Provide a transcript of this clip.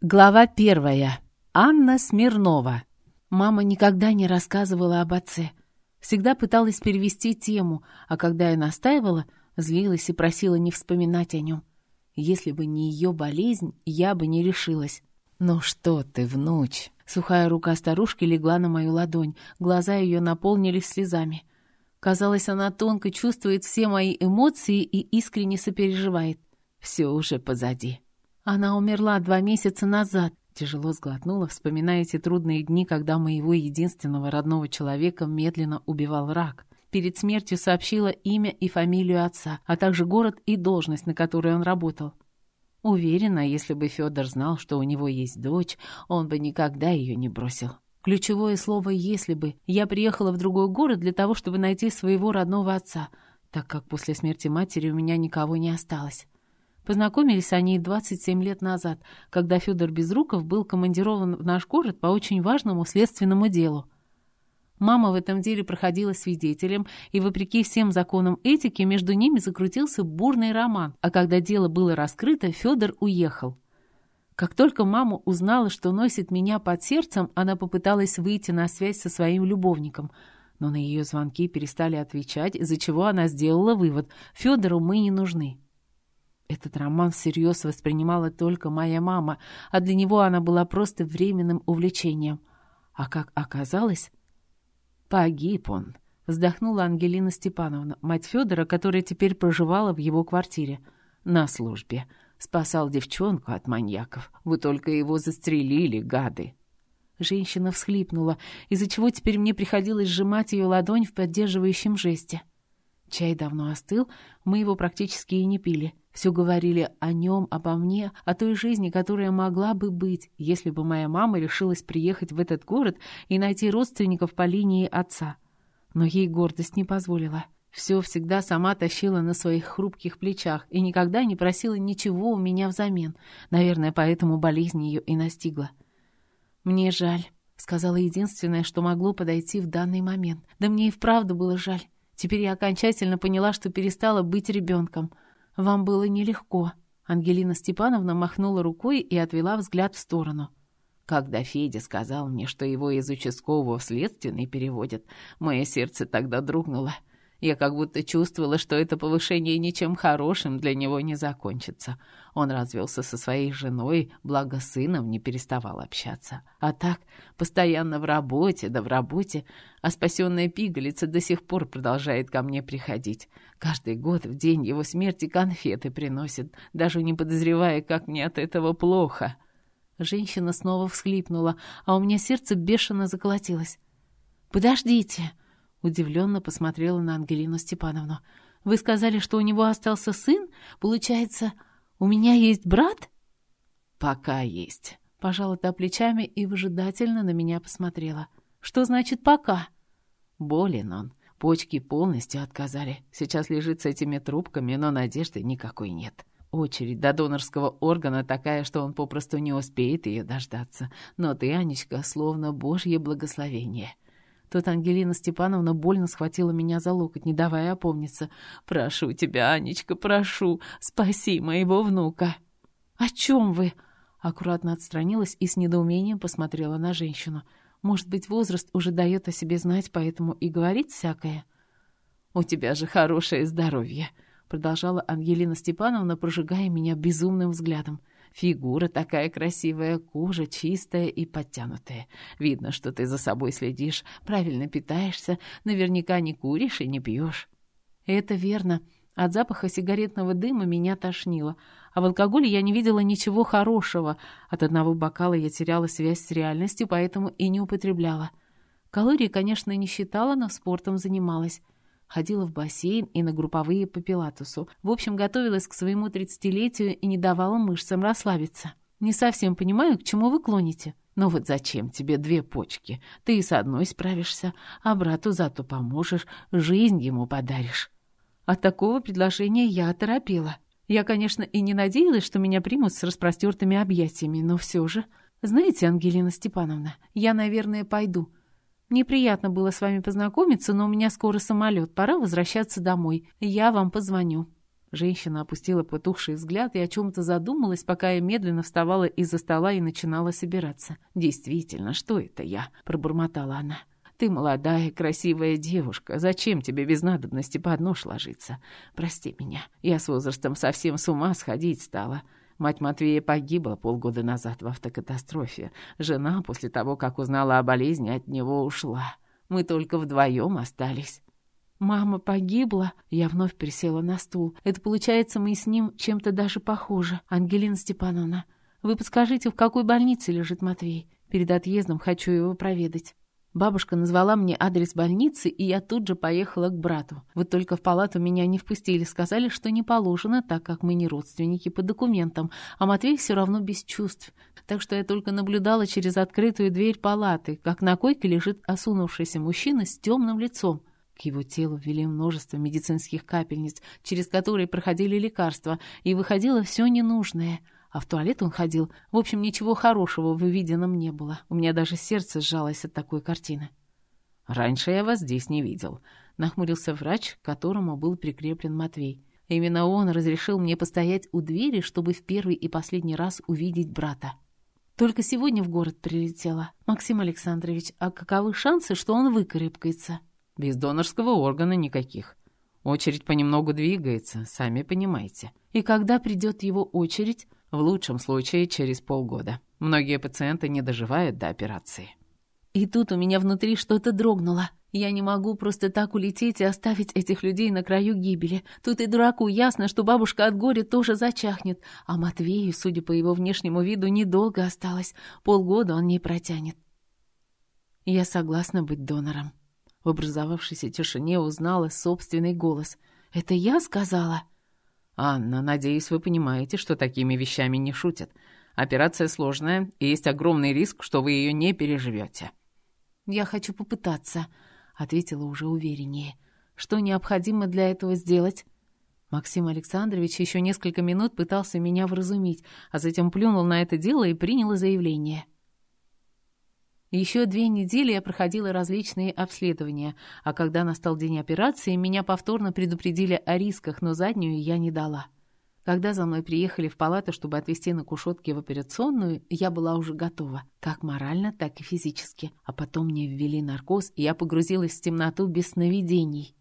Глава первая. Анна Смирнова. Мама никогда не рассказывала об отце. Всегда пыталась перевести тему, а когда я настаивала, злилась и просила не вспоминать о нем. Если бы не ее болезнь, я бы не решилась. «Ну что ты, внучь?» Сухая рука старушки легла на мою ладонь, глаза ее наполнились слезами. Казалось, она тонко чувствует все мои эмоции и искренне сопереживает. Все уже позади. Она умерла два месяца назад. Тяжело сглотнула, вспоминая эти трудные дни, когда моего единственного родного человека медленно убивал рак. Перед смертью сообщила имя и фамилию отца, а также город и должность, на которой он работал. Уверена, если бы Федор знал, что у него есть дочь, он бы никогда ее не бросил. Ключевое слово «если бы». Я приехала в другой город для того, чтобы найти своего родного отца, так как после смерти матери у меня никого не осталось. Познакомились они 27 лет назад, когда Федор Безруков был командирован в наш город по очень важному следственному делу. Мама в этом деле проходила свидетелем, и, вопреки всем законам этики, между ними закрутился бурный роман, а когда дело было раскрыто, Федор уехал. Как только мама узнала, что носит меня под сердцем, она попыталась выйти на связь со своим любовником, но на ее звонки перестали отвечать, из-за чего она сделала вывод – Федору мы не нужны. Этот роман всерьез воспринимала только моя мама, а для него она была просто временным увлечением. А как оказалось, «Погиб он», — вздохнула Ангелина Степановна, мать Федора, которая теперь проживала в его квартире. «На службе. Спасал девчонку от маньяков. Вы только его застрелили, гады». Женщина всхлипнула, из-за чего теперь мне приходилось сжимать ее ладонь в поддерживающем жесте. Чай давно остыл, мы его практически и не пили. Все говорили о нем, обо мне, о той жизни, которая могла бы быть, если бы моя мама решилась приехать в этот город и найти родственников по линии отца. Но ей гордость не позволила. Все всегда сама тащила на своих хрупких плечах и никогда не просила ничего у меня взамен. Наверное, поэтому болезнь ее и настигла. «Мне жаль», — сказала единственное, что могло подойти в данный момент. «Да мне и вправду было жаль. Теперь я окончательно поняла, что перестала быть ребенком. Вам было нелегко». Ангелина Степановна махнула рукой и отвела взгляд в сторону. Когда Федя сказал мне, что его из участкового в следственный переводят, мое сердце тогда дрогнуло. Я как будто чувствовала, что это повышение ничем хорошим для него не закончится. Он развелся со своей женой, благо сыном не переставал общаться. А так, постоянно в работе, да в работе, а спасенная пигалица до сих пор продолжает ко мне приходить. Каждый год в день его смерти конфеты приносит, даже не подозревая, как мне от этого плохо. Женщина снова всхлипнула, а у меня сердце бешено заколотилось. «Подождите!» Удивленно посмотрела на Ангелину Степановну. «Вы сказали, что у него остался сын? Получается, у меня есть брат?» «Пока есть», — пожала та плечами и выжидательно на меня посмотрела. «Что значит «пока»?» «Болен он. Почки полностью отказали. Сейчас лежит с этими трубками, но надежды никакой нет. Очередь до донорского органа такая, что он попросту не успеет ее дождаться. Но ты, Анечка, словно божье благословение». Тут Ангелина Степановна больно схватила меня за локоть, не давая опомниться. «Прошу тебя, Анечка, прошу, спаси моего внука!» «О чем вы?» Аккуратно отстранилась и с недоумением посмотрела на женщину. «Может быть, возраст уже дает о себе знать, поэтому и говорит всякое?» «У тебя же хорошее здоровье!» Продолжала Ангелина Степановна, прожигая меня безумным взглядом. Фигура такая красивая, кожа чистая и подтянутая. Видно, что ты за собой следишь, правильно питаешься, наверняка не куришь и не пьешь. Это верно. От запаха сигаретного дыма меня тошнило, а в алкоголе я не видела ничего хорошего. От одного бокала я теряла связь с реальностью, поэтому и не употребляла. Калории, конечно, не считала, но спортом занималась. Ходила в бассейн и на групповые по пилатусу. В общем, готовилась к своему тридцатилетию и не давала мышцам расслабиться. Не совсем понимаю, к чему вы клоните. Но вот зачем тебе две почки? Ты и с одной справишься, а брату зато поможешь, жизнь ему подаришь. От такого предложения я оторопела. Я, конечно, и не надеялась, что меня примут с распростертыми объятиями, но все же... Знаете, Ангелина Степановна, я, наверное, пойду. Неприятно было с вами познакомиться, но у меня скоро самолет. Пора возвращаться домой. Я вам позвоню». Женщина опустила потухший взгляд и о чем-то задумалась, пока я медленно вставала из-за стола и начинала собираться. «Действительно, что это я?» — пробормотала она. «Ты молодая, красивая девушка. Зачем тебе без надобности под нож ложиться? Прости меня. Я с возрастом совсем с ума сходить стала. Мать Матвея погибла полгода назад в автокатастрофе. Жена после того, как узнала о болезни, от него ушла. Мы только вдвоем остались». «Мама погибла?» Я вновь присела на стул. «Это получается, мы с ним чем-то даже похожи. Ангелина Степановна, вы подскажите, в какой больнице лежит Матвей? Перед отъездом хочу его проведать». Бабушка назвала мне адрес больницы, и я тут же поехала к брату. Вот только в палату меня не впустили, сказали, что не положено, так как мы не родственники по документам, а Матвей все равно без чувств. Так что я только наблюдала через открытую дверь палаты, как на койке лежит осунувшийся мужчина с темным лицом. К его телу ввели множество медицинских капельниц, через которые проходили лекарства, и выходило все ненужное. А в туалет он ходил. В общем, ничего хорошего в увиденном не было. У меня даже сердце сжалось от такой картины. «Раньше я вас здесь не видел», — нахмурился врач, к которому был прикреплен Матвей. Именно он разрешил мне постоять у двери, чтобы в первый и последний раз увидеть брата. Только сегодня в город прилетела. Максим Александрович, а каковы шансы, что он выкарабкается?» Без донорского органа никаких. Очередь понемногу двигается, сами понимаете. И когда придет его очередь? В лучшем случае через полгода. Многие пациенты не доживают до операции. И тут у меня внутри что-то дрогнуло. Я не могу просто так улететь и оставить этих людей на краю гибели. Тут и дураку ясно, что бабушка от горя тоже зачахнет. А Матвею, судя по его внешнему виду, недолго осталось. Полгода он не протянет. Я согласна быть донором. В образовавшейся тишине узнала собственный голос. «Это я сказала?» «Анна, надеюсь, вы понимаете, что такими вещами не шутят. Операция сложная, и есть огромный риск, что вы ее не переживете». «Я хочу попытаться», — ответила уже увереннее. «Что необходимо для этого сделать?» Максим Александрович еще несколько минут пытался меня вразумить, а затем плюнул на это дело и принял заявление. Еще две недели я проходила различные обследования, а когда настал день операции, меня повторно предупредили о рисках, но заднюю я не дала. Когда за мной приехали в палату, чтобы отвезти на кушетке в операционную, я была уже готова, как морально, так и физически. А потом мне ввели наркоз, и я погрузилась в темноту без сновидений.